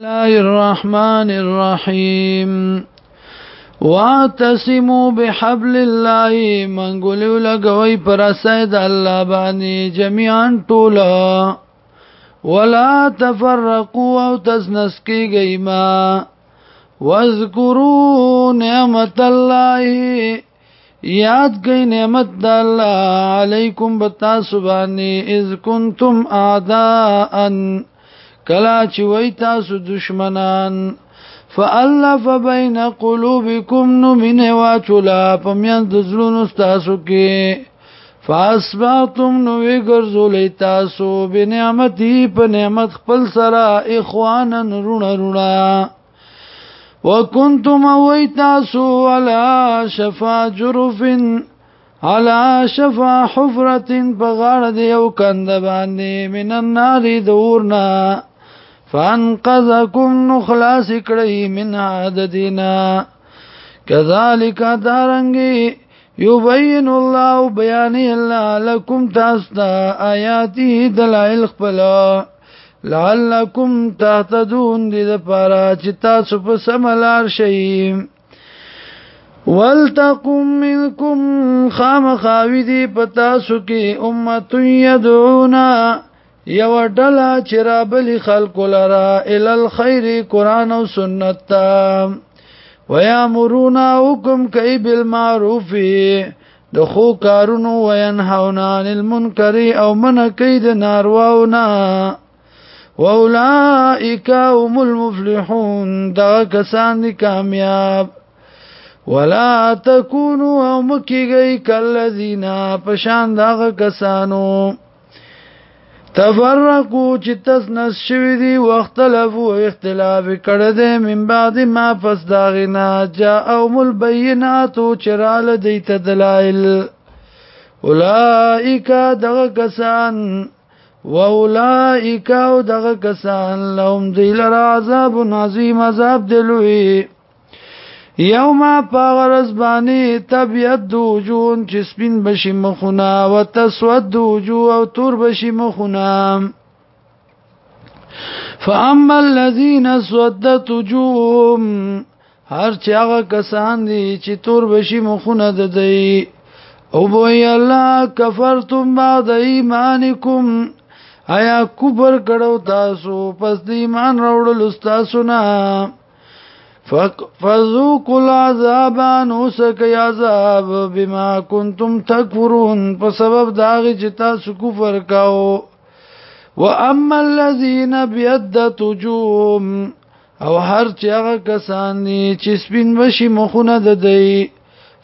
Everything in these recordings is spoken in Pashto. الله الرحمن الرحيم واعتصموا بحبل الله من ګلو لګوي پر سید الله باندې جميعا ټولا ولا تفرقوا او تزنس کیږي ما واذكروا نعمت الله یاد کئ نعمت الله علیکم بتا سبحانه اذ کنتم اعداء کلا چې وای تاسو دشمنان فالف بین قلوبکم نو مینه واچولا پمیان د زړونو تاسو کې فاسبعتم نو وګرځولې تاسو بنعمتي په نعمت خپل سره اخوانا رونه رونه وکنتم وای تاسو علا شفا جرف علا شفا حفرة بغار دیو کند باندې من النار دورنا فانقذکم نخلاص کړی من عادتنا کذالک دارنګي یبین الله بیان الله لكم تاستا آیاتی دلائل خپل لعلکم تهتدون دې لپاره چې تاسو په سملار شئ ولتقم منکم خامخاوی دی پتاسو کې امه یدعونا یو ډله چې را بلی خلکو لره ال الخير قران او سنت ته ويامرونا حکم کوي بالمعروف د خو کارونو وينهون عن المنکر او من کوي د نارواونه واولائک هم المفلحون دا کسان دي کامیاب ولا تکونوا مکیږي کلذینا پشان دا کسانو تفرقو چې تس نس شوی دی واختلفو اختلاف کړه دې من بعد ما پس داغنا جاء او مل بیناتو چرال دیت دلائل اولائک دغه کسان واولائک دغه کسان لهم ذل عذاب عظیم عذاب دلوي یوم پاغرز بانی طبیعت دو جون چې سپین بشي مخونه و تسود دو جو او تور بشي مخونه فاما الذين سودت وجوههم هر چې هغه کسان دي چې تور بشي مخونه د دی او بوئی الله کفرتم بعد ایمانکم آیا کفر کړو تاسو پس د ایمان راوړل تاسو نه فذوقوا العذاب نسك عذاب بما كنتم تكفرون په سبب داغه چې تاسو کفر کاو واما الذين بيدت وجوههم او هر چې هغه کسان دي چې سپین بشي مخونه د دی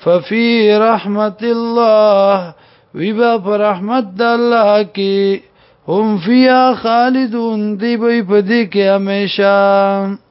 ففي رحمت الله ویبا پر رحمت د الله کې هم فیا خالدون دی به په دې کې همیشه